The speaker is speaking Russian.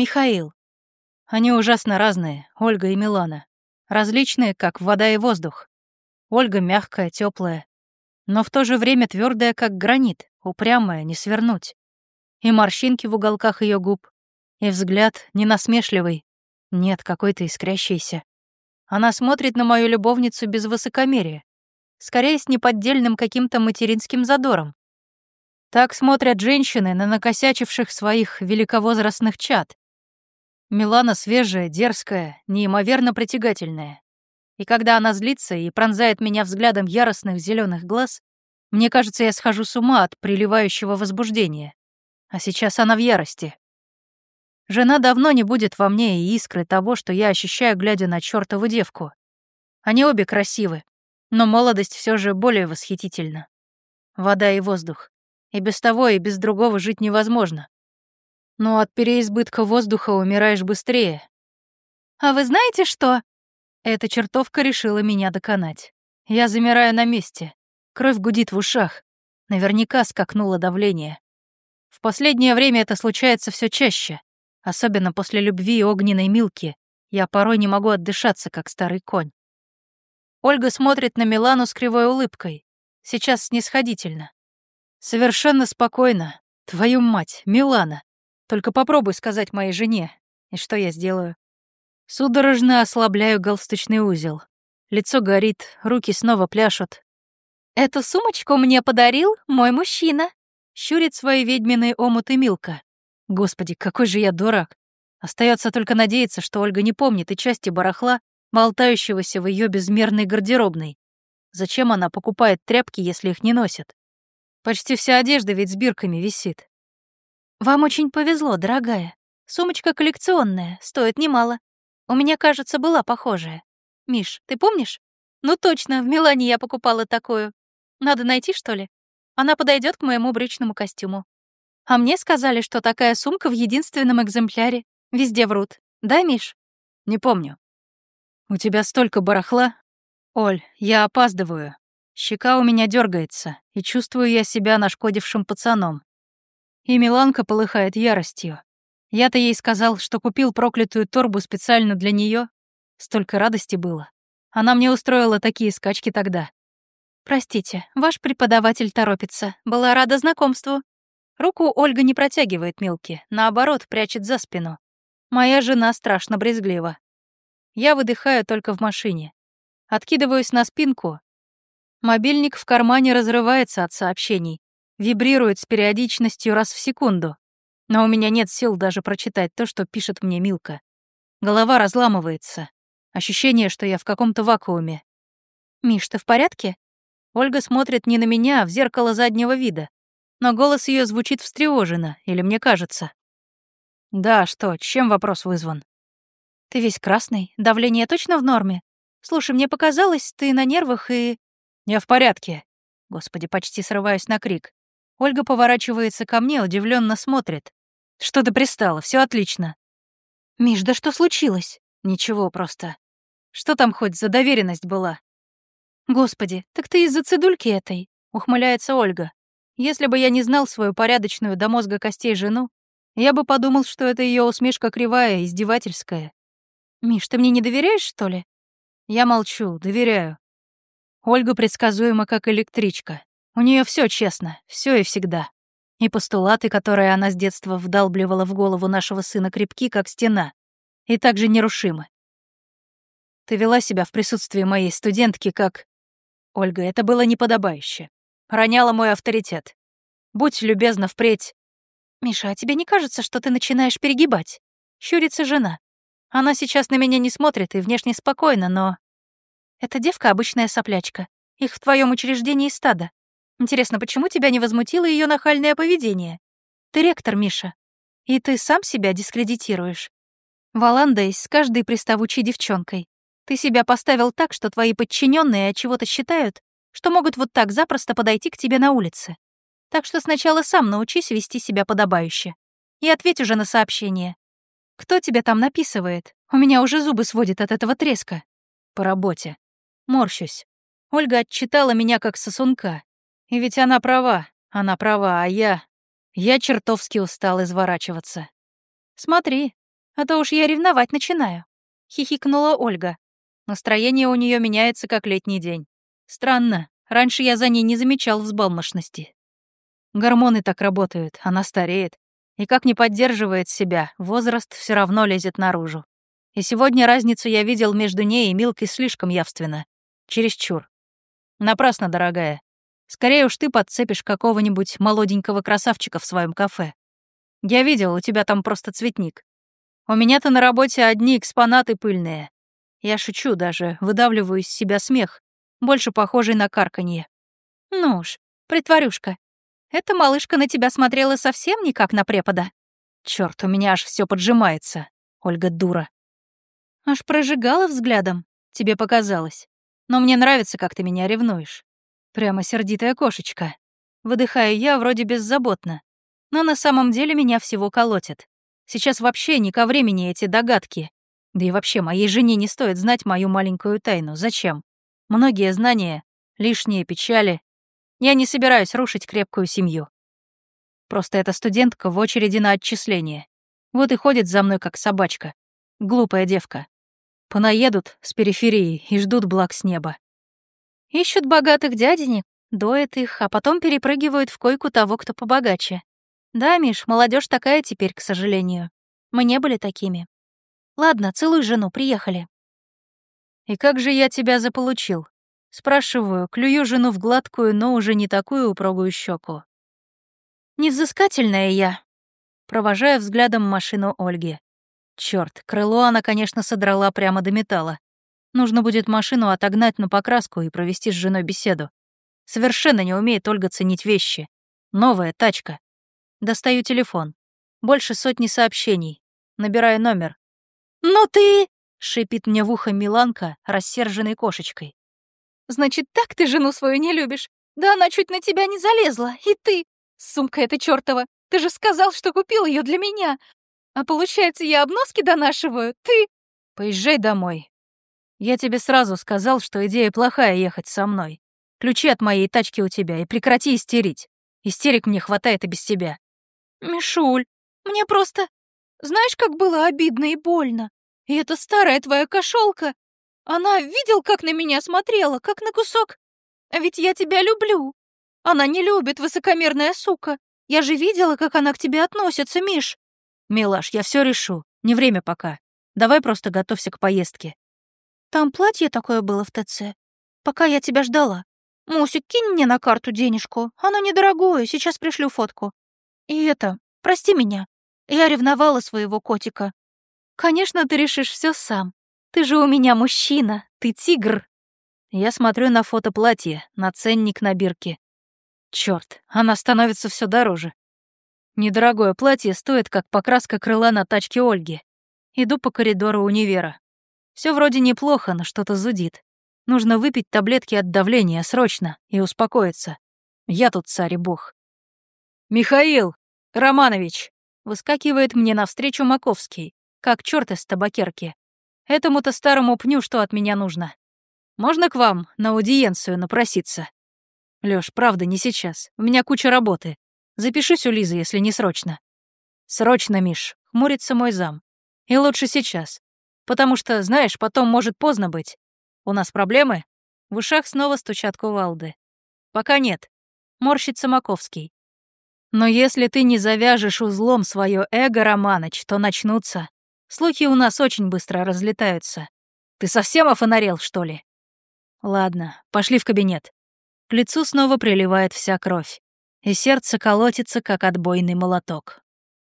Михаил. Они ужасно разные, Ольга и Милана. Различные, как вода и воздух. Ольга мягкая, теплая, но в то же время твердая, как гранит, упрямая, не свернуть. И морщинки в уголках ее губ, и взгляд не насмешливый, нет, какой-то искрящийся. Она смотрит на мою любовницу без высокомерия, скорее с неподдельным каким-то материнским задором. Так смотрят женщины на накосячивших своих великовозрастных чад. Милана свежая, дерзкая, неимоверно притягательная. И когда она злится и пронзает меня взглядом яростных зеленых глаз, мне кажется, я схожу с ума от приливающего возбуждения. А сейчас она в ярости. Жена давно не будет во мне и искры того, что я ощущаю, глядя на чертову девку. Они обе красивы, но молодость все же более восхитительна. Вода и воздух. И без того, и без другого жить невозможно. Но от переизбытка воздуха умираешь быстрее. А вы знаете что? Эта чертовка решила меня доконать. Я замираю на месте. Кровь гудит в ушах. Наверняка скакнуло давление. В последнее время это случается все чаще. Особенно после любви огненной Милки. Я порой не могу отдышаться, как старый конь. Ольга смотрит на Милану с кривой улыбкой. Сейчас снисходительно. Совершенно спокойно. Твою мать, Милана. Только попробуй сказать моей жене. И что я сделаю? Судорожно ослабляю галстучный узел. Лицо горит, руки снова пляшут. «Эту сумочку мне подарил мой мужчина», — щурит свои ведьминые омуты Милка. Господи, какой же я дурак. Остается только надеяться, что Ольга не помнит и части барахла, болтающегося в ее безмерной гардеробной. Зачем она покупает тряпки, если их не носит? Почти вся одежда ведь с бирками висит. «Вам очень повезло, дорогая. Сумочка коллекционная, стоит немало. У меня, кажется, была похожая. Миш, ты помнишь? Ну точно, в Милане я покупала такую. Надо найти, что ли? Она подойдет к моему брючному костюму. А мне сказали, что такая сумка в единственном экземпляре. Везде врут. Да, Миш? Не помню. У тебя столько барахла. Оль, я опаздываю. Щека у меня дергается, и чувствую я себя нашкодившим пацаном. И Миланка полыхает яростью. Я-то ей сказал, что купил проклятую торбу специально для нее. Столько радости было. Она мне устроила такие скачки тогда. «Простите, ваш преподаватель торопится. Была рада знакомству». Руку Ольга не протягивает Милке, наоборот, прячет за спину. Моя жена страшно брезглива. Я выдыхаю только в машине. Откидываюсь на спинку. Мобильник в кармане разрывается от сообщений. Вибрирует с периодичностью раз в секунду. Но у меня нет сил даже прочитать то, что пишет мне Милка. Голова разламывается. Ощущение, что я в каком-то вакууме. «Миш, ты в порядке?» Ольга смотрит не на меня, а в зеркало заднего вида но голос ее звучит встревоженно, или мне кажется. «Да, что, чем вопрос вызван?» «Ты весь красный, давление точно в норме? Слушай, мне показалось, ты на нервах и...» «Я в порядке». Господи, почти срываюсь на крик. Ольга поворачивается ко мне, удивленно смотрит. «Что ты пристала? Все отлично». «Миш, да что случилось?» «Ничего просто. Что там хоть за доверенность была?» «Господи, так ты из-за цедульки этой?» — ухмыляется Ольга. Если бы я не знал свою порядочную до мозга костей жену, я бы подумал, что это ее усмешка кривая, издевательская. «Миш, ты мне не доверяешь, что ли?» Я молчу, доверяю. Ольга предсказуема, как электричка. У нее все честно, все и всегда. И постулаты, которые она с детства вдалбливала в голову нашего сына, крепки, как стена, и также нерушимы. Ты вела себя в присутствии моей студентки как... Ольга, это было неподобающе роняла мой авторитет. Будь любезна впредь. Миша, а тебе не кажется, что ты начинаешь перегибать? Щурится жена. Она сейчас на меня не смотрит и внешне спокойна, но... Эта девка обычная соплячка. Их в твоем учреждении стадо. Интересно, почему тебя не возмутило ее нахальное поведение? Ты ректор, Миша. И ты сам себя дискредитируешь. Валандаясь с каждой приставучей девчонкой. Ты себя поставил так, что твои подчиненные от чего-то считают, что могут вот так запросто подойти к тебе на улице. Так что сначала сам научись вести себя подобающе. И ответь уже на сообщение. Кто тебе там написывает? У меня уже зубы сводит от этого треска. По работе. Морщусь. Ольга отчитала меня как сосунка. И ведь она права, она права, а я... Я чертовски устал изворачиваться. Смотри, А то уж я ревновать начинаю», — хихикнула Ольга. Настроение у нее меняется, как летний день. Странно, раньше я за ней не замечал взбалмошности. Гормоны так работают, она стареет. И как не поддерживает себя, возраст все равно лезет наружу. И сегодня разницу я видел между ней и Милкой слишком явственно. Чересчур. Напрасно, дорогая. Скорее уж ты подцепишь какого-нибудь молоденького красавчика в своем кафе. Я видел, у тебя там просто цветник. У меня-то на работе одни экспонаты пыльные. Я шучу даже, выдавливаю из себя смех, больше похожий на карканье. Ну уж, притворюшка. Эта малышка на тебя смотрела совсем не как на препода. Черт, у меня аж все поджимается. Ольга дура. Аж прожигала взглядом. Тебе показалось. Но мне нравится, как ты меня ревнуешь. Прямо сердитая кошечка. Выдыхаю я вроде беззаботно. Но на самом деле меня всего колотит. Сейчас вообще не ко времени эти догадки. Да и вообще, моей жене не стоит знать мою маленькую тайну. Зачем? Многие знания, лишние печали. Я не собираюсь рушить крепкую семью. Просто эта студентка в очереди на отчисление. Вот и ходит за мной, как собачка. Глупая девка. Понаедут с периферии и ждут благ с неба. Ищут богатых дяденек, доят их, а потом перепрыгивают в койку того, кто побогаче. Да, Миш, молодежь такая теперь, к сожалению. Мы не были такими. Ладно, целуй жену, приехали. И как же я тебя заполучил? Спрашиваю, клюю жену в гладкую, но уже не такую упругую щеку. Невзыскательная я. Провожая взглядом машину Ольги. Черт, крыло она, конечно, содрала прямо до металла. Нужно будет машину отогнать на покраску и провести с женой беседу. Совершенно не умеет Ольга ценить вещи. Новая тачка. Достаю телефон. Больше сотни сообщений. Набираю номер. «Ну ты...» — шипит мне в ухо Миланка, рассерженной кошечкой. «Значит, так ты жену свою не любишь? Да она чуть на тебя не залезла. И ты... Сумка эта чёртова. Ты же сказал, что купил ее для меня. А получается, я обноски донашиваю. Ты...» «Поезжай домой. Я тебе сразу сказал, что идея плохая ехать со мной. Ключи от моей тачки у тебя, и прекрати истерить. Истерик мне хватает и без тебя. «Мишуль, мне просто... Знаешь, как было обидно и больно? И эта старая твоя кошелка, она видел, как на меня смотрела, как на кусок? А ведь я тебя люблю. Она не любит, высокомерная сука. Я же видела, как она к тебе относится, Миш. Милаш, я все решу. Не время пока. Давай просто готовься к поездке. Там платье такое было в ТЦ. Пока я тебя ждала. Мусик, кинь мне на карту денежку. Оно недорогое, сейчас пришлю фотку. И это, прости меня. Я ревновала своего котика. Конечно, ты решишь все сам. Ты же у меня мужчина, ты тигр. Я смотрю на фото платья, на ценник на бирке. Черт, она становится все дороже. Недорогое платье стоит, как покраска крыла на тачке Ольги. Иду по коридору универа. Все вроде неплохо, но что-то зудит. Нужно выпить таблетки от давления срочно и успокоиться. Я тут царь и бог. «Михаил!» «Романович!» — выскакивает мне навстречу Маковский, как черт из табакерки. Этому-то старому пню что от меня нужно? Можно к вам на аудиенцию напроситься? Лёш, правда, не сейчас. У меня куча работы. Запишись у Лизы, если не срочно. Срочно, Миш, хмурится мой зам. И лучше сейчас. Потому что, знаешь, потом может поздно быть. У нас проблемы? В ушах снова стучат кувалды. Пока нет. Морщится Маковский. Но если ты не завяжешь узлом свое эго, Романыч, то начнутся. Слухи у нас очень быстро разлетаются. Ты совсем офонарел, что ли? Ладно, пошли в кабинет. К лицу снова приливает вся кровь, и сердце колотится, как отбойный молоток.